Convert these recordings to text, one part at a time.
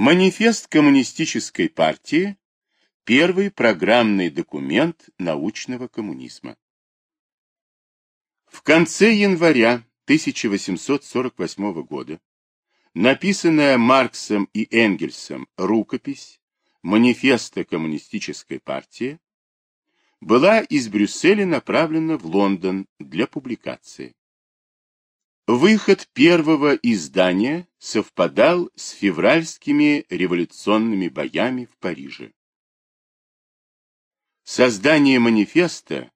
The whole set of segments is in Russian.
Манифест коммунистической партии – первый программный документ научного коммунизма. В конце января 1848 года написанная Марксом и Энгельсом рукопись манифеста коммунистической партии была из Брюсселя направлена в Лондон для публикации. Выход первого издания совпадал с февральскими революционными боями в Париже. Создание манифеста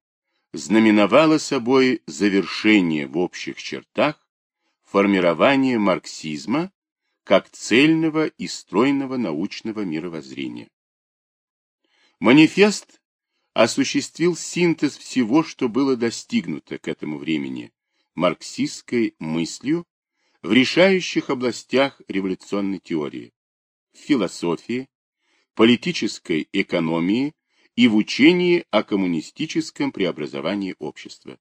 знаменовало собой завершение в общих чертах формирования марксизма как цельного и стройного научного мировоззрения. Манифест осуществил синтез всего, что было достигнуто к этому времени марксистской мыслью в решающих областях революционной теории, в философии, политической экономии и в учении о коммунистическом преобразовании общества.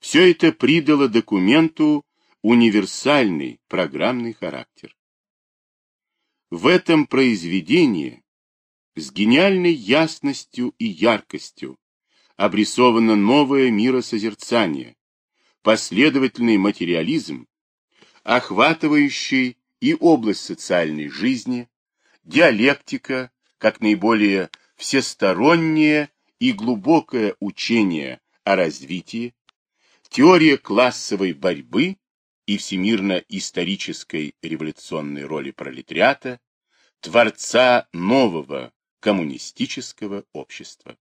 Все это придало документу универсальный программный характер. В этом произведении с гениальной ясностью и яркостью обрисовано новое миросозерцание, последовательный материализм, охватывающий и область социальной жизни, диалектика, как наиболее всестороннее и глубокое учение о развитии, теория классовой борьбы и всемирно-исторической революционной роли пролетариата, творца нового коммунистического общества.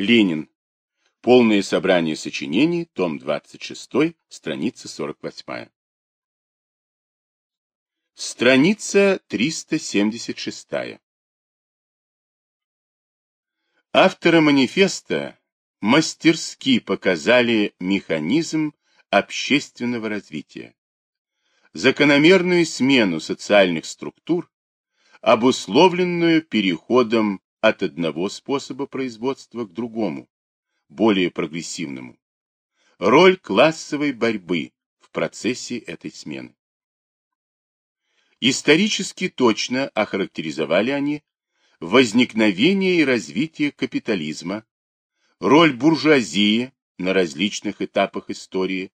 Ленин. Полное собрание сочинений, том 26, страница 48. Страница 376. Авторы манифеста мастерски показали механизм общественного развития, закономерную смену социальных структур, обусловленную переходом от одного способа производства к другому, более прогрессивному. Роль классовой борьбы в процессе этой смены. Исторически точно охарактеризовали они возникновение и развитие капитализма, роль буржуазии на различных этапах истории,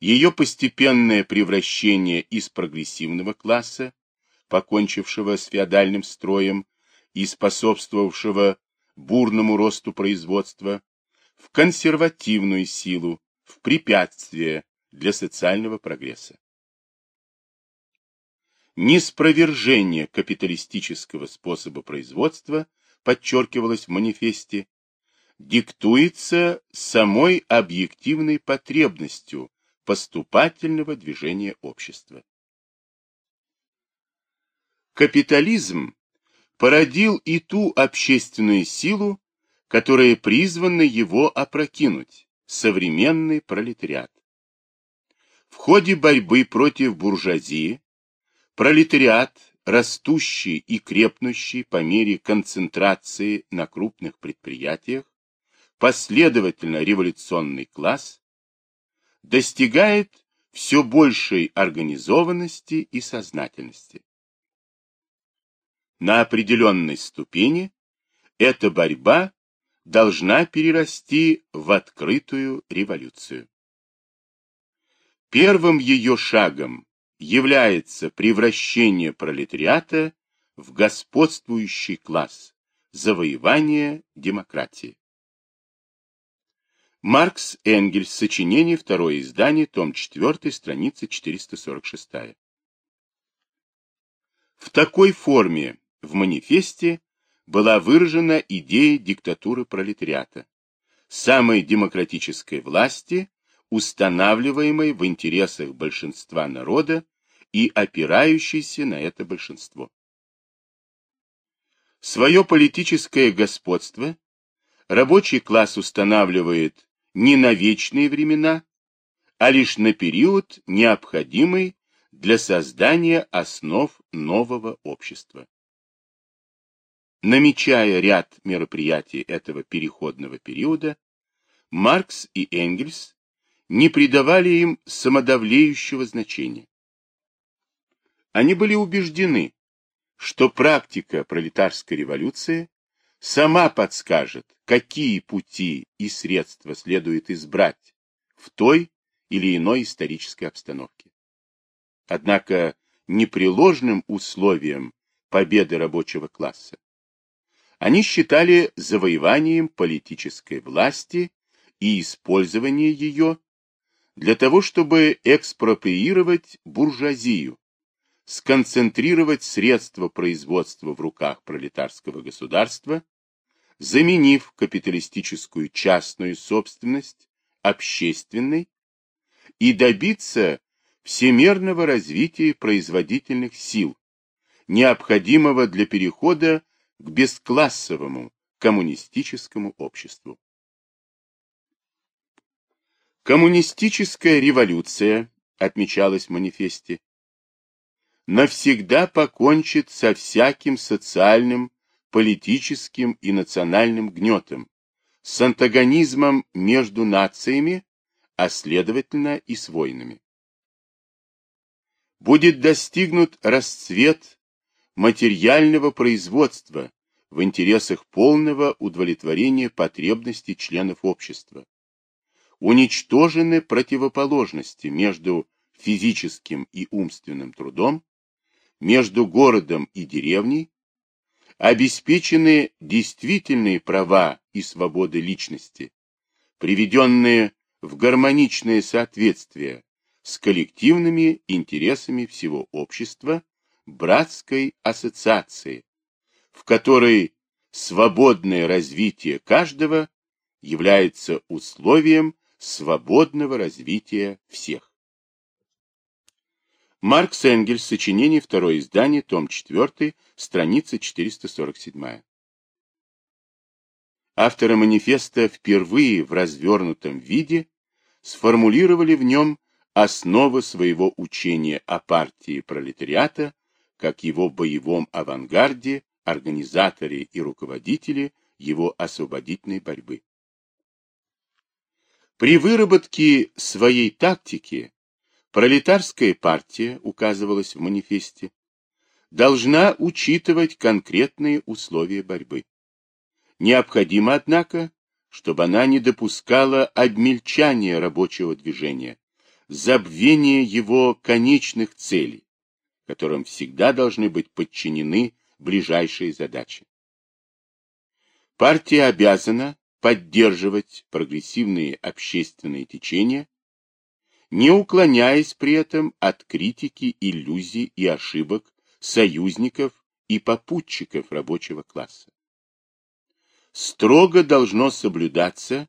ее постепенное превращение из прогрессивного класса, покончившего с феодальным строем и способствовавшего бурному росту производства, в консервативную силу, в препятствие для социального прогресса. Неспровержение капиталистического способа производства, подчеркивалось в манифесте, диктуется самой объективной потребностью поступательного движения общества. Капитализм породил и ту общественную силу, которая призвана его опрокинуть, современный пролетариат. В ходе борьбы против буржуазии пролетариат, растущий и крепнущий по мере концентрации на крупных предприятиях, последовательно революционный класс, достигает все большей организованности и сознательности. На определенной ступени эта борьба должна перерасти в открытую революцию. Первым ее шагом является превращение пролетариата в господствующий класс, завоевание демократии. Маркс Энгельс, сочинение, второе издание, том 4, страница 446. В такой форме в манифесте была выражена идея диктатуры пролетариата, самой демократической власти, устанавливаемой в интересах большинства народа и опирающейся на это большинство. Свое политическое господство рабочий класс устанавливает не на вечные времена, а лишь на период, необходимый для создания основ нового общества намечая ряд мероприятий этого переходного периода, Маркс и Энгельс не придавали им самодавлеющего значения. Они были убеждены, что практика пролетарской революции сама подскажет, какие пути и средства следует избрать в той или иной исторической обстановке. Однако непреложным условием победы рабочего класса они считали завоеванием политической власти и использование ее для того, чтобы экспроприировать буржуазию, сконцентрировать средства производства в руках пролетарского государства, заменив капиталистическую частную собственность общественной и добиться всемерного развития производительных сил, необходимого для перехода к бесклассовому коммунистическому обществу. Коммунистическая революция, отмечалось в манифесте, навсегда покончит со всяким социальным, политическим и национальным гнетом, с антагонизмом между нациями, а следовательно и с войнами. Будет достигнут расцвет материального производства в интересах полного удовлетворения потребностей членов общества. Уничтожены противоположности между физическим и умственным трудом, между городом и деревней, обеспечены действительные права и свободы личности, приведенные в гармоничное соответствие с коллективными интересами всего общества, братской ассоциации, в которой свободное развитие каждого является условием свободного развития всех. Маркс Энгельс, сочинение, второе издание, том 4, страница 447. Авторы манифеста впервые в развернутом виде сформулировали в нем основы своего учения о партии пролетариата как его боевом авангарде, организаторе и руководителе его освободительной борьбы. При выработке своей тактики Пролетарская партия, указывалось в манифесте, должна учитывать конкретные условия борьбы. Необходимо, однако, чтобы она не допускала обмельчания рабочего движения, забвения его конечных целей, которым всегда должны быть подчинены ближайшие задачи. Партия обязана поддерживать прогрессивные общественные течения, не уклоняясь при этом от критики иллюзий и ошибок союзников и попутчиков рабочего класса. Строго должно соблюдаться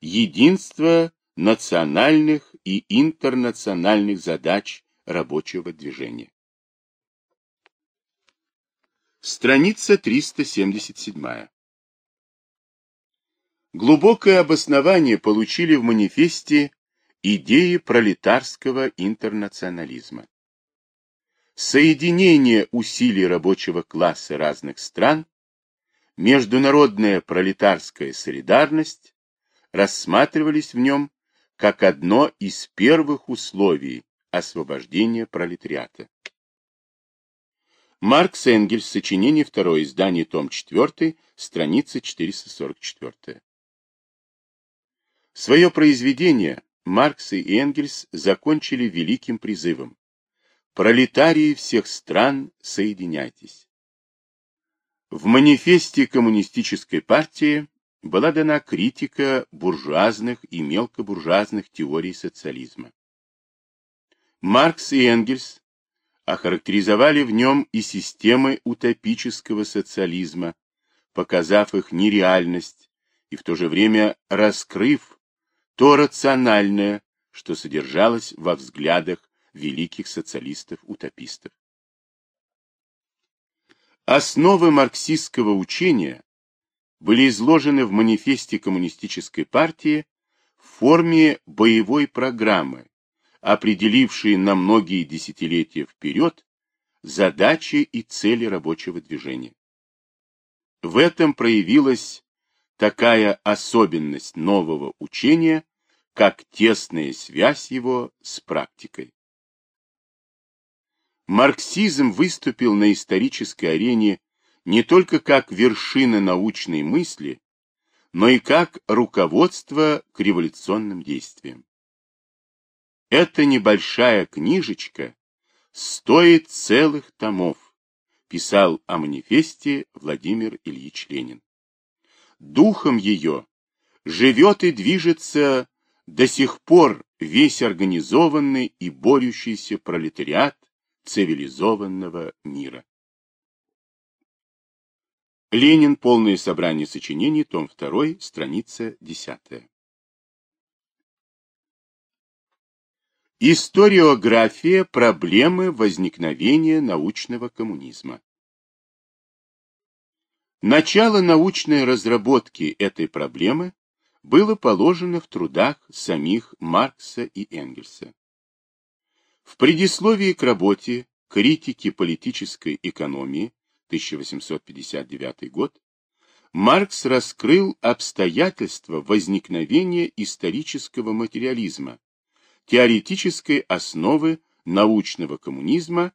единство национальных и интернациональных задач рабочего движения. Страница 377. Глубокое обоснование получили в манифесте идеи пролетарского интернационализма. Соединение усилий рабочего класса разных стран, международная пролетарская солидарность рассматривались в нем как одно из первых условий освобождения пролетариата. Маркс Энгельс, сочинение, второе издание, том 4, страница 444. Свое произведение Маркс и Энгельс закончили великим призывом «Пролетарии всех стран, соединяйтесь». В манифесте коммунистической партии была дана критика буржуазных и мелкобуржуазных теорий социализма. Маркс и Энгельс охарактеризовали в нем и системы утопического социализма, показав их нереальность и в то же время раскрыв то рациональное, что содержалось во взглядах великих социалистов-утопистов. Основы марксистского учения были изложены в манифесте Коммунистической партии в форме боевой программы, определившей на многие десятилетия вперед задачи и цели рабочего движения. В этом проявилась такая особенность нового учения, как тесная связь его с практикой. марксизм выступил на исторической арене не только как вершина научной мысли, но и как руководство к революционным действиям. Эта небольшая книжечка стоит целых томов, писал о манифесте Владимир Ильич Ленин. Духом ее живет и движется до сих пор весь организованный и борющийся пролетариат цивилизованного мира. Ленин. Полное собрание сочинений. Том 2. Страница 10. Историография проблемы возникновения научного коммунизма. Начало научной разработки этой проблемы было положено в трудах самих Маркса и Энгельса. В предисловии к работе «Критики политической экономии» 1859 год, Маркс раскрыл обстоятельства возникновения исторического материализма, теоретической основы научного коммунизма,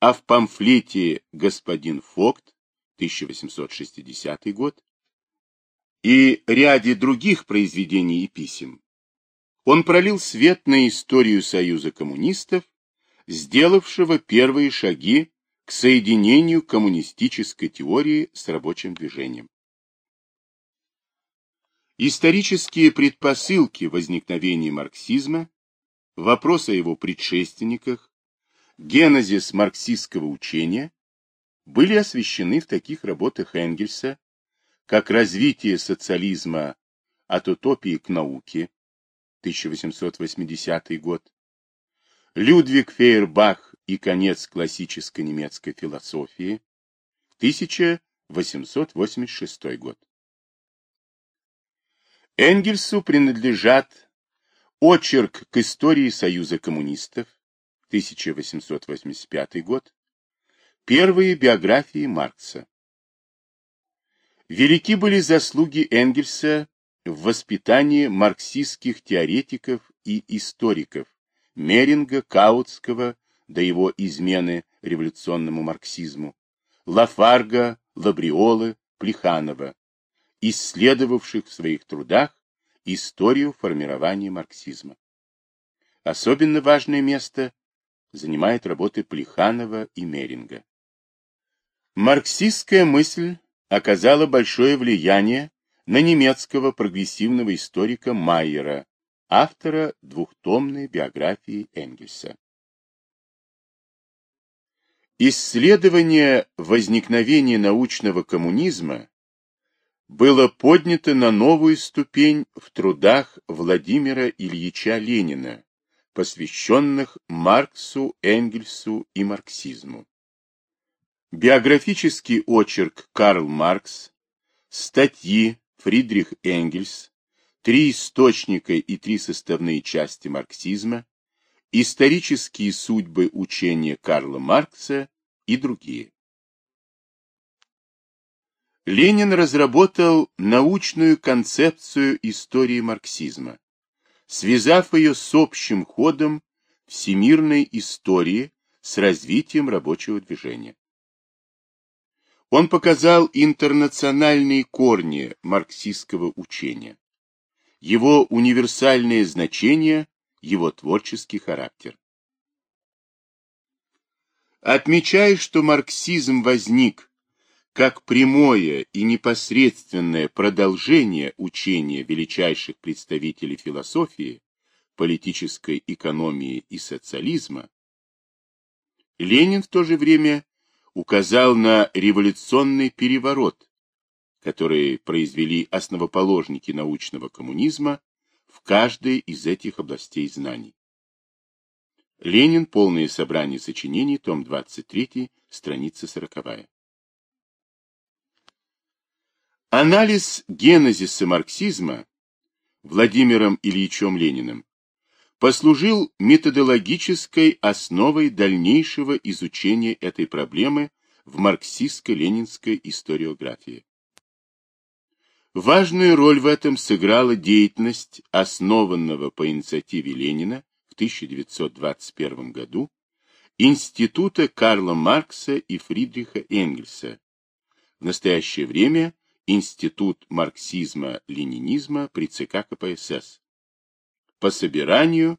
а в памфлете «Господин Фокт» 1860 год и ряде других произведений и писем он пролил свет на историю Союза коммунистов, сделавшего первые шаги к соединению коммунистической теории с рабочим движением. Исторические предпосылки возникновения марксизма, вопрос о его предшественниках, генезис марксистского учения были освещены в таких работах Энгельса, как «Развитие социализма от утопии к науке» 1880 год, Людвиг Фейербах и конец классической немецкой философии, 1886 год. Энгельсу принадлежат очерк к истории Союза коммунистов, 1885 год, первые биографии Маркса. Велики были заслуги Энгельса в воспитании марксистских теоретиков и историков, Меринга, Каутского, до его измены революционному марксизму, Лафарга, Лабриолы, Плеханова, исследовавших в своих трудах историю формирования марксизма. Особенно важное место занимает работы Плеханова и Меринга. Марксистская мысль оказала большое влияние на немецкого прогрессивного историка Майера, автора двухтомной биографии Энгельса. Исследование возникновения научного коммунизма было поднято на новую ступень в трудах Владимира Ильича Ленина, посвященных Марксу, Энгельсу и марксизму. Биографический очерк Карл Маркс, статьи Фридрих Энгельс, три источника и три составные части марксизма, исторические судьбы учения Карла Маркса и другие. Ленин разработал научную концепцию истории марксизма, связав ее с общим ходом всемирной истории с развитием рабочего движения. Он показал интернациональные корни марксистского учения, его универсальное значение, его творческий характер. Отмечая, что марксизм возник как прямое и непосредственное продолжение учения величайших представителей философии, политической экономии и социализма, Ленин в то же время указал на революционный переворот, который произвели основоположники научного коммунизма в каждой из этих областей знаний. Ленин. Полное собрание сочинений. Том 23. Страница 40. Анализ генезиса марксизма Владимиром Ильичем Лениным послужил методологической основой дальнейшего изучения этой проблемы в марксистско-ленинской историографии. Важную роль в этом сыграла деятельность основанного по инициативе Ленина в 1921 году Института Карла Маркса и Фридриха Энгельса. В настоящее время Институт марксизма-ленинизма при ЦК КПСС. По собиранию,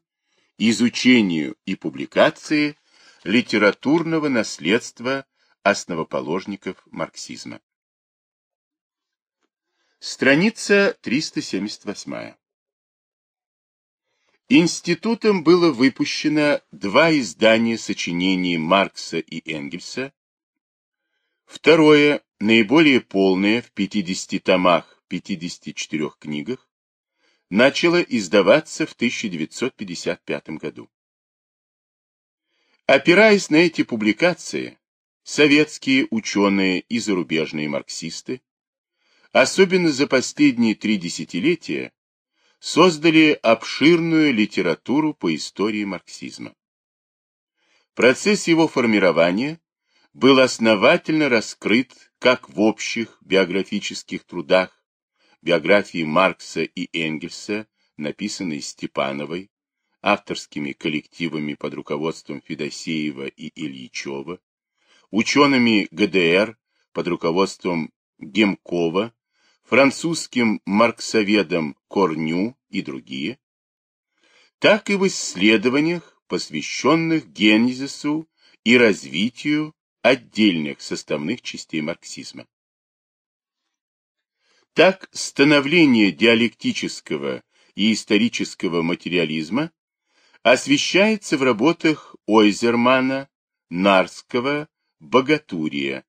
изучению и публикации литературного наследства основоположников марксизма. Страница 378. Институтом было выпущено два издания сочинений Маркса и Энгельса. Второе, наиболее полное, в 50 томах, 54 книгах, начало издаваться в 1955 году. Опираясь на эти публикации, советские ученые и зарубежные марксисты, особенно за последние три десятилетия, создали обширную литературу по истории марксизма. Процесс его формирования был основательно раскрыт как в общих биографических трудах, биографии Маркса и Энгельса, написанной Степановой, авторскими коллективами под руководством Федосеева и Ильичева, учеными ГДР под руководством Гемкова, французским марксоведом Корню и другие, так и в исследованиях, посвященных генезису и развитию отдельных составных частей марксизма. Так, становление диалектического и исторического материализма освещается в работах Ойзермана, Нарского, Богатурия,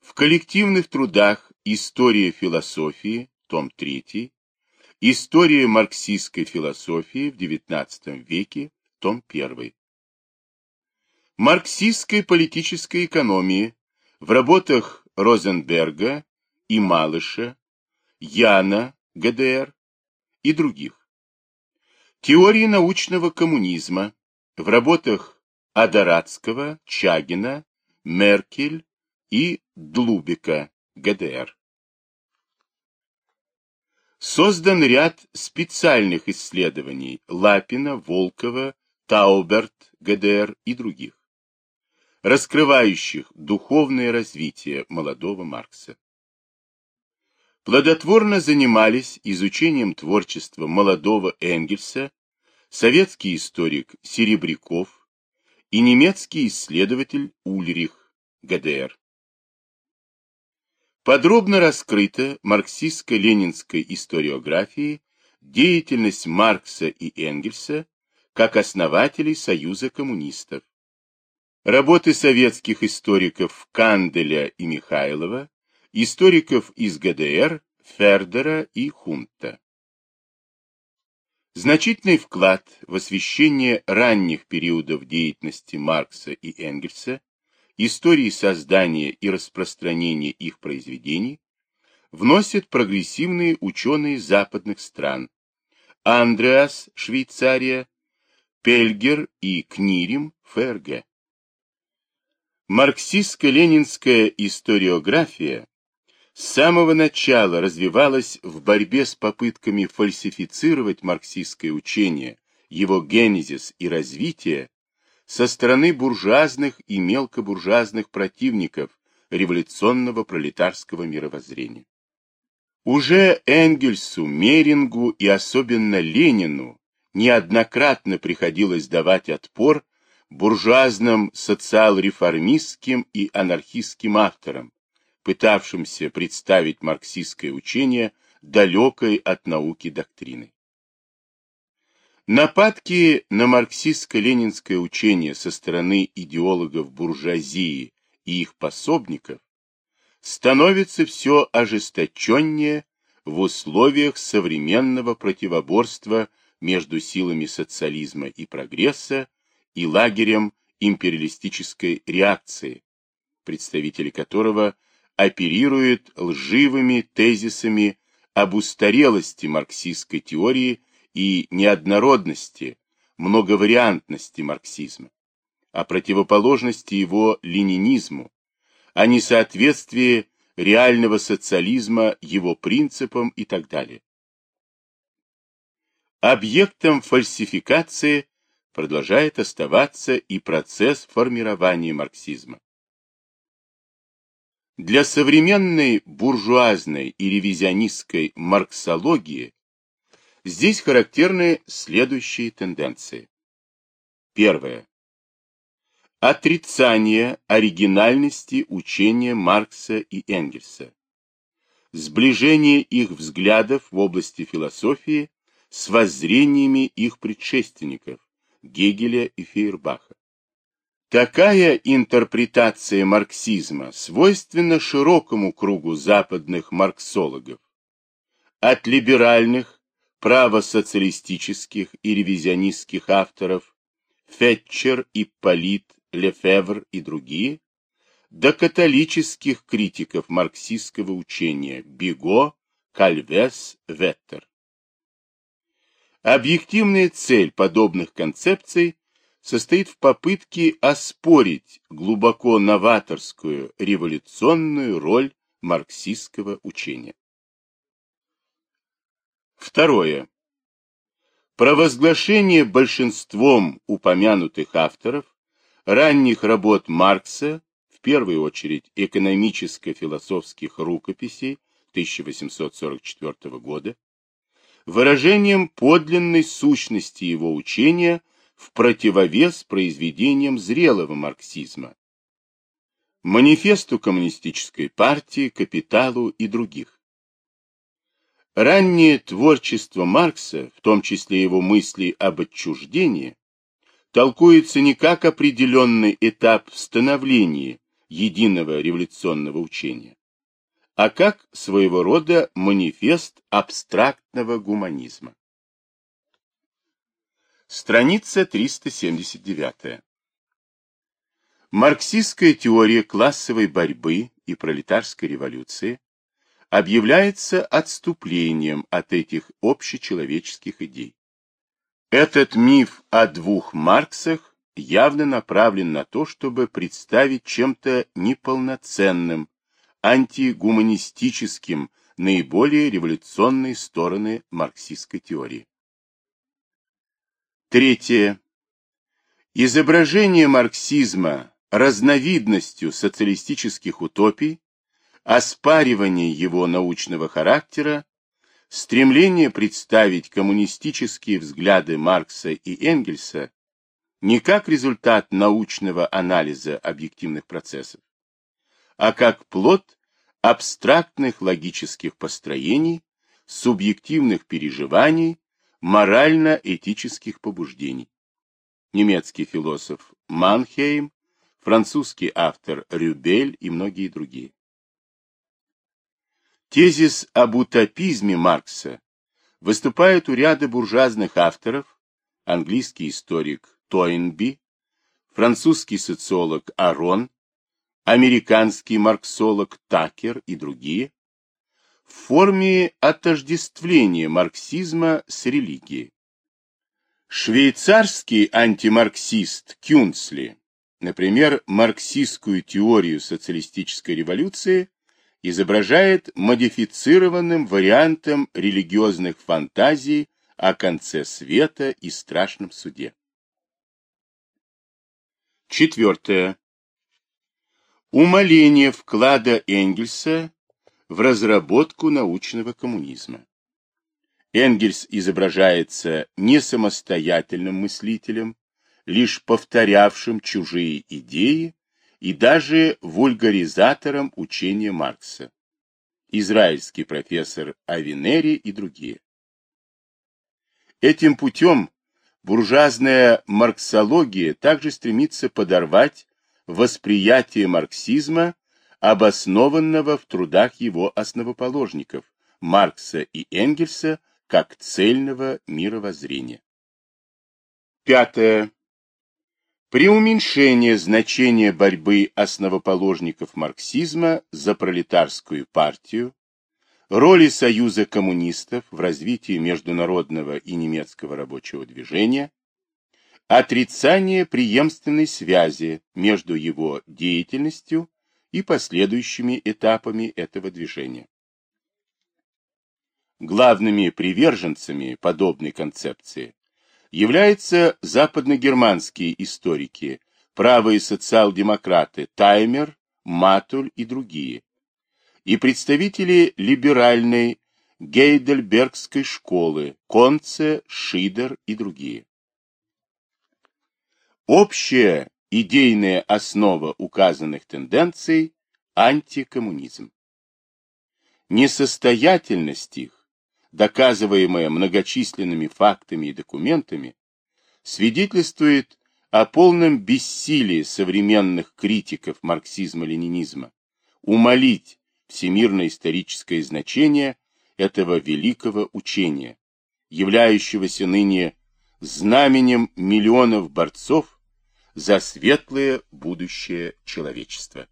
в коллективных трудах История философии, том 3, История марксистской философии в XIX веке, том 1. Марксистской политической экономии в работах Розенберга и Малыша, Яна, ГДР и других. Теории научного коммунизма в работах Адарадского, Чагина, Меркель и Длубика, ГДР. Создан ряд специальных исследований Лапина, Волкова, Тауберт, ГДР и других, раскрывающих духовное развитие молодого Маркса. Плодотворно занимались изучением творчества молодого Энгельса советский историк Серебряков и немецкий исследователь Ульрих, ГДР. Подробно раскрыта марксистско-ленинской историографией деятельность Маркса и Энгельса как основателей Союза коммунистов. Работы советских историков Канделя и Михайлова, историков из ГДР Фердера и Хунта. Значительный вклад в освещение ранних периодов деятельности Маркса и Энгельса истории создания и распространения их произведений вносят прогрессивные ученые западных стран Андреас, Швейцария, Пельгер и Книрим, ФРГ. Марксистско-ленинская историография с самого начала развивалась в борьбе с попытками фальсифицировать марксистское учение, его генезис и развитие со стороны буржуазных и мелкобуржуазных противников революционного пролетарского мировоззрения. Уже Энгельсу, Мерингу и особенно Ленину неоднократно приходилось давать отпор буржуазным социал-реформистским и анархистским авторам, пытавшимся представить марксистское учение далекой от науки доктриной. Нападки на марксистско-ленинское учение со стороны идеологов буржуазии и их пособников становятся все ожесточеннее в условиях современного противоборства между силами социализма и прогресса и лагерем империалистической реакции, представители которого оперируют лживыми тезисами об устарелости марксистской теории и неоднородности, многовариантности марксизма, о противоположности его ленинизму, о несоответствии реального социализма его принципам и так далее. Объектом фальсификации продолжает оставаться и процесс формирования марксизма. Для современной буржуазной и ревизионистской марксологии здесь характерны следующие тенденции. Первое. Отрицание оригинальности учения Маркса и Энгельса. Сближение их взглядов в области философии с воззрениями их предшественников Гегеля и Фейербаха. Такая интерпретация марксизма свойственна широкому кругу западных марксологов, от либеральных, правосоциалистических и ревизионистских авторов Фетчер, Ипполит, Лефевр и другие, до католических критиков марксистского учения Биго, Кальвес, Веттер. Объективная цель подобных концепций состоит в попытке оспорить глубоко новаторскую революционную роль марксистского учения. Второе. Провозглашение большинством упомянутых авторов ранних работ Маркса, в первую очередь экономическо-философских рукописей 1844 года, выражением подлинной сущности его учения в противовес произведениям зрелого марксизма, манифесту коммунистической партии, капиталу и других. Раннее творчество Маркса, в том числе его мысли об отчуждении, толкуется не как определенный этап становления единого революционного учения, а как своего рода манифест абстрактного гуманизма. Страница 379. Марксистская теория классовой борьбы и пролетарской революции объявляется отступлением от этих общечеловеческих идей. Этот миф о двух Марксах явно направлен на то, чтобы представить чем-то неполноценным антигуманистическим наиболее революционные стороны марксистской теории. Третье. Изображение марксизма разновидностью социалистических утопий, оспаривание его научного характера, стремление представить коммунистические взгляды Маркса и Энгельса не как результат научного анализа объективных процессов, а как плод абстрактных логических построений, субъективных переживаний, морально-этических побуждений. Немецкий философ Манхейм, французский автор Рюбель и многие другие. Тезис об утопизме Маркса выступает у ряда буржуазных авторов, английский историк Тойнби, французский социолог Арон, американский марксолог Такер и другие, в форме отождествления марксизма с религией. Швейцарский антимарксист Кюнцли, например, марксистскую теорию социалистической революции изображает модифицированным вариантом религиозных фантазий о конце света и страшном суде. Четвертое. Умаление вклада Энгельса в разработку научного коммунизма. Энгельс изображается не самостоятельным мыслителем, лишь повторявшим чужие идеи и даже вульгаризатором учения Маркса. Израильский профессор Авинери и другие. Этим путем буржуазная марксология также стремится подорвать восприятие марксизма, обоснованного в трудах его основоположников Маркса и Энгельса как цельного мировоззрения. Пятое. При уменьшении значения борьбы основоположников марксизма за пролетарскую партию, роли Союза коммунистов в развитии международного и немецкого рабочего движения, отрицание преемственной связи между его деятельностью и последующими этапами этого движения. Главными приверженцами подобной концепции являются западногерманские историки, правые социал-демократы Таймер, Матуль и другие, и представители либеральной Гейдельбергской школы Конце, Шидер и другие. Общая идейная основа указанных тенденций – антикоммунизм. Несостоятельность их, доказываемая многочисленными фактами и документами, свидетельствует о полном бессилии современных критиков марксизма-ленинизма умолить всемирное историческое значение этого великого учения, являющегося ныне знаменем миллионов борцов за светлое будущее человечества.